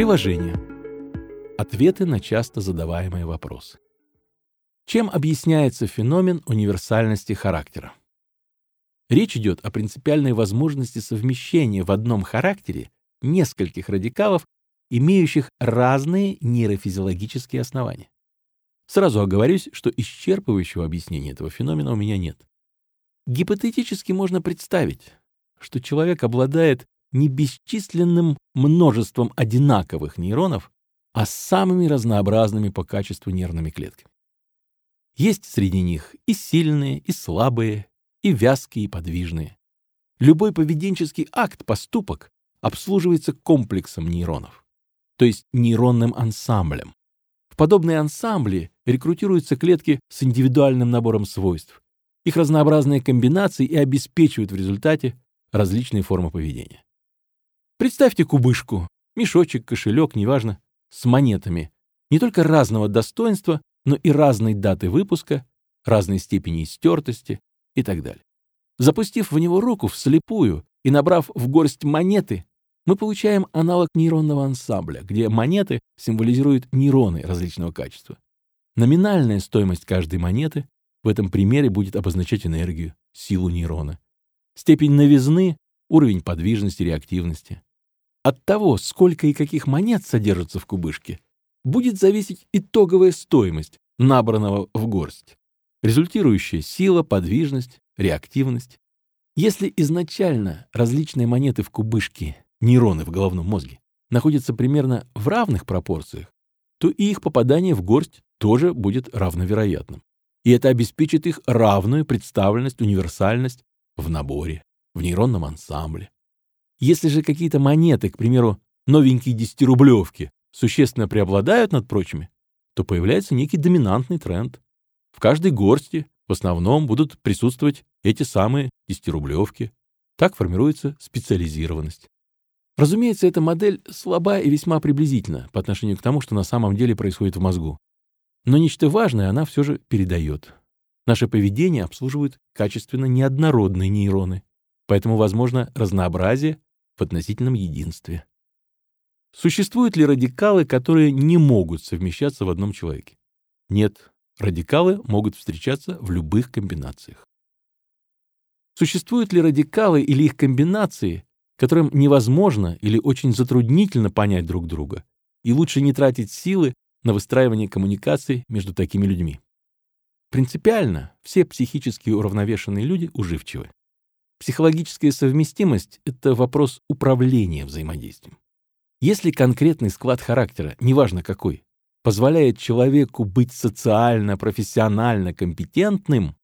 Приложение. Ответы на часто задаваемые вопросы. Чем объясняется феномен универсальности характера? Речь идет о принципиальной возможности совмещения в одном характере нескольких радикалов, имеющих разные нейрофизиологические основания. Сразу оговорюсь, что исчерпывающего объяснения этого феномена у меня нет. Гипотетически можно представить, что человек обладает не бесчисленным множеством одинаковых нейронов, а самыми разнообразными по качеству нервными клетками. Есть среди них и сильные, и слабые, и вязкие, и подвижные. Любой поведенческий акт, поступок обслуживается комплексом нейронов, то есть нейронным ансамблем. В подобные ансамбли рекрутируются клетки с индивидуальным набором свойств. Их разнообразные комбинации и обеспечивают в результате различные формы поведения. Представьте кубышку, мешочек, кошелек, неважно, с монетами, не только разного достоинства, но и разной даты выпуска, разной степени стертости и так далее. Запустив в него руку вслепую и набрав в горсть монеты, мы получаем аналог нейронного ансамбля, где монеты символизируют нейроны различного качества. Номинальная стоимость каждой монеты в этом примере будет обозначать энергию, силу нейрона. Степень новизны — уровень подвижности, реактивности. От того, сколько и каких монет содержится в кубышке, будет зависеть итоговая стоимость набранного в горсть, результирующая сила, подвижность, реактивность. Если изначально различные монеты в кубышке, нейроны в головном мозге, находятся примерно в равных пропорциях, то и их попадание в горсть тоже будет равновероятным. И это обеспечит их равную представленность, универсальность в наборе, в нейронном ансамбле. Если же какие-то монеты, к примеру, новенькие десятирублевки, существенно преобладают над прочими, то появляется некий доминантный тренд. В каждой горсти в основном будут присутствовать эти самые десятирублевки. Так формируется специализированность. Разумеется, эта модель слаба и весьма приблизительна по отношению к тому, что на самом деле происходит в мозгу. Но нечто важное она все же передает. Наше поведение обслуживают качественно неоднородные нейроны, поэтому возможно разнообразие в относительном единстве. Существуют ли радикалы, которые не могут совмещаться в одном человеке? Нет, радикалы могут встречаться в любых комбинациях. Существуют ли радикалы или их комбинации, которым невозможно или очень затруднительно понять друг друга, и лучше не тратить силы на выстраивание коммуникаций между такими людьми? Принципиально все психически уравновешенные люди уживчивы. Психологическая совместимость — это вопрос управления взаимодействием. Если конкретный склад характера, неважно какой, позволяет человеку быть социально, профессионально компетентным,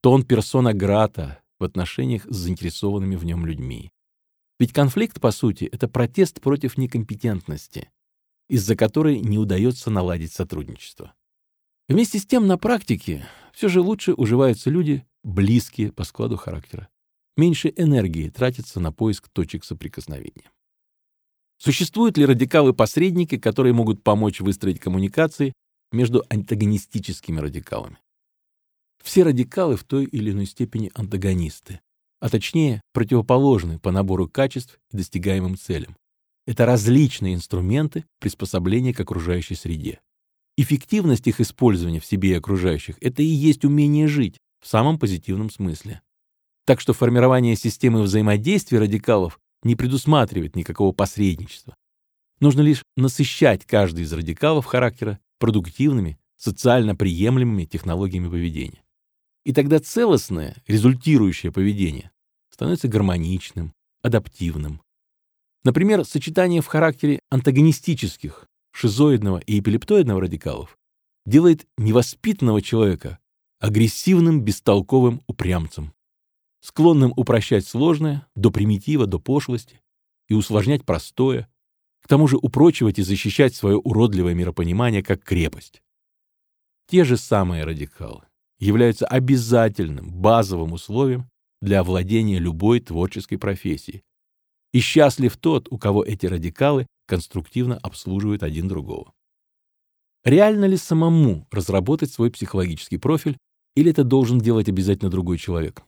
то он персона грата в отношениях с заинтересованными в нем людьми. Ведь конфликт, по сути, это протест против некомпетентности, из-за которой не удается наладить сотрудничество. Вместе с тем, на практике все же лучше уживаются люди, близкие по складу характера меньше энергии тратится на поиск точек соприкосновения. Существуют ли радикалы-посредники, которые могут помочь выстроить коммуникации между антагонистическими радикалами? Все радикалы в той или иной степени антагонисты, а точнее противоположны по набору качеств и достигаемым целям. Это различные инструменты приспособления к окружающей среде. Эффективность их использования в себе и окружающих — это и есть умение жить в самом позитивном смысле. Так что формирование системы взаимодействия радикалов не предусматривает никакого посредничества. Нужно лишь насыщать каждый из радикалов характера продуктивными, социально приемлемыми технологиями поведения. И тогда целостное, результирующее поведение становится гармоничным, адаптивным. Например, сочетание в характере антагонистических, шизоидного и эпилептоидного радикалов делает невоспитанного человека агрессивным, бестолковым упрямцем склонным упрощать сложное до примитива, до пошлости и усложнять простое, к тому же упрочивать и защищать свое уродливое миропонимание как крепость. Те же самые радикалы являются обязательным базовым условием для овладения любой творческой профессией. И счастлив тот, у кого эти радикалы конструктивно обслуживают один другого. Реально ли самому разработать свой психологический профиль, или это должен делать обязательно другой человек?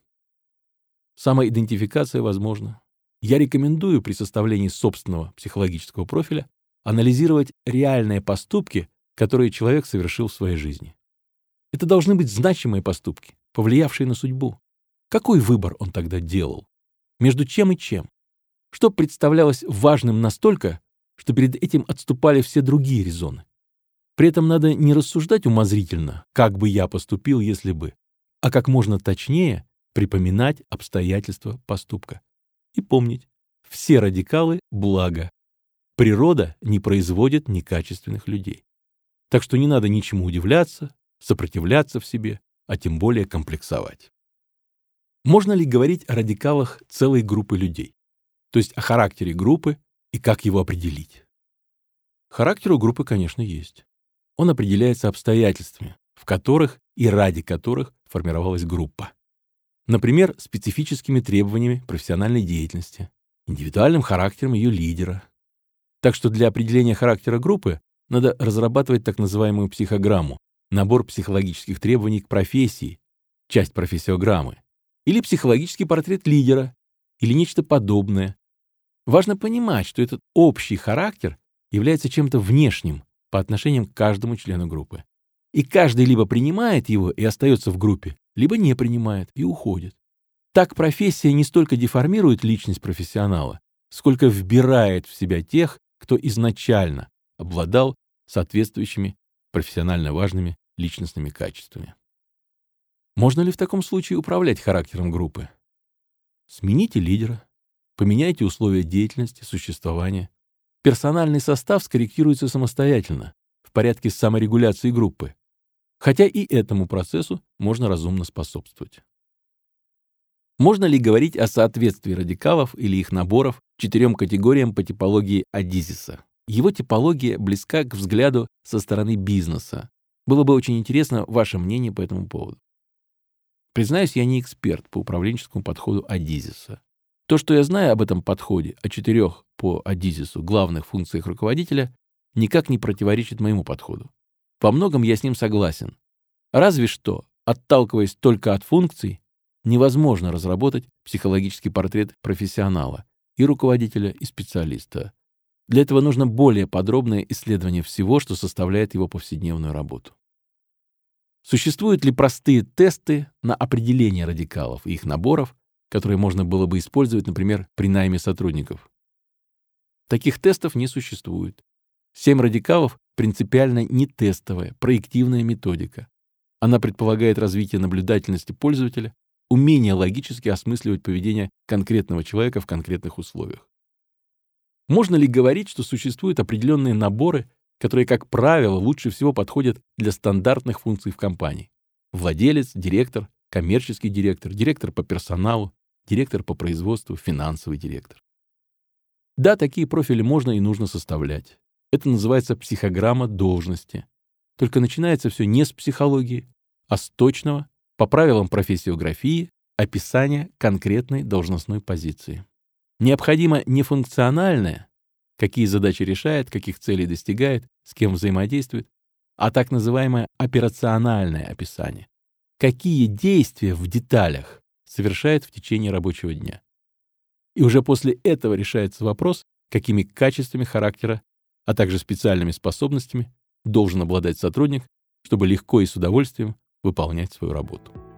Самоидентификация возможна. Я рекомендую при составлении собственного психологического профиля анализировать реальные поступки, которые человек совершил в своей жизни. Это должны быть значимые поступки, повлиявшие на судьбу. Какой выбор он тогда делал? Между чем и чем? Что представлялось важным настолько, что перед этим отступали все другие резоны? При этом надо не рассуждать умозрительно, как бы я поступил, если бы, а как можно точнее припоминать обстоятельства поступка. И помнить, все радикалы – благо. Природа не производит некачественных людей. Так что не надо ничему удивляться, сопротивляться в себе, а тем более комплексовать. Можно ли говорить о радикалах целой группы людей? То есть о характере группы и как его определить? Характер у группы, конечно, есть. Он определяется обстоятельствами, в которых и ради которых формировалась группа. Например, специфическими требованиями профессиональной деятельности, индивидуальным характером ее лидера. Так что для определения характера группы надо разрабатывать так называемую психограмму, набор психологических требований к профессии, часть профессиограммы, или психологический портрет лидера, или нечто подобное. Важно понимать, что этот общий характер является чем-то внешним по отношению к каждому члену группы. И каждый либо принимает его и остается в группе, либо не принимает и уходит. Так профессия не столько деформирует личность профессионала, сколько вбирает в себя тех, кто изначально обладал соответствующими профессионально важными личностными качествами. Можно ли в таком случае управлять характером группы? Смените лидера, поменяйте условия деятельности, существования. Персональный состав скорректируется самостоятельно, в порядке саморегуляции группы, хотя и этому процессу можно разумно способствовать. Можно ли говорить о соответствии радикалов или их наборов четырем категориям по типологии Адизиса? Его типология близка к взгляду со стороны бизнеса, было бы очень интересно ваше мнение по этому поводу. Признаюсь, я не эксперт по управленческому подходу Адизиса. То, что я знаю об этом подходе, о четырех по Адизису главных функциях руководителя, никак не противоречит моему подходу. Во многом я с ним согласен. Разве что, отталкиваясь только от функций, невозможно разработать психологический портрет профессионала и руководителя, и специалиста. Для этого нужно более подробное исследование всего, что составляет его повседневную работу. Существуют ли простые тесты на определение радикалов и их наборов, которые можно было бы использовать, например, при найме сотрудников? Таких тестов не существует. Семь радикалов принципиально не тестовая, проективная методика. Она предполагает развитие наблюдательности пользователя, умение логически осмысливать поведение конкретного человека в конкретных условиях. Можно ли говорить, что существуют определенные наборы, которые, как правило, лучше всего подходят для стандартных функций в компании? Владелец, директор, коммерческий директор, директор по персоналу, директор по производству, финансовый директор. Да, такие профили можно и нужно составлять. Это называется психограмма должности. Только начинается все не с психологии, а с точного, по правилам профессиографии, описания конкретной должностной позиции. Необходимо не функциональное, какие задачи решает, каких целей достигает, с кем взаимодействует, а так называемое операциональное описание. Какие действия в деталях совершает в течение рабочего дня. И уже после этого решается вопрос, какими качествами характера, а также специальными способностями должен обладать сотрудник, чтобы легко и с удовольствием выполнять свою работу.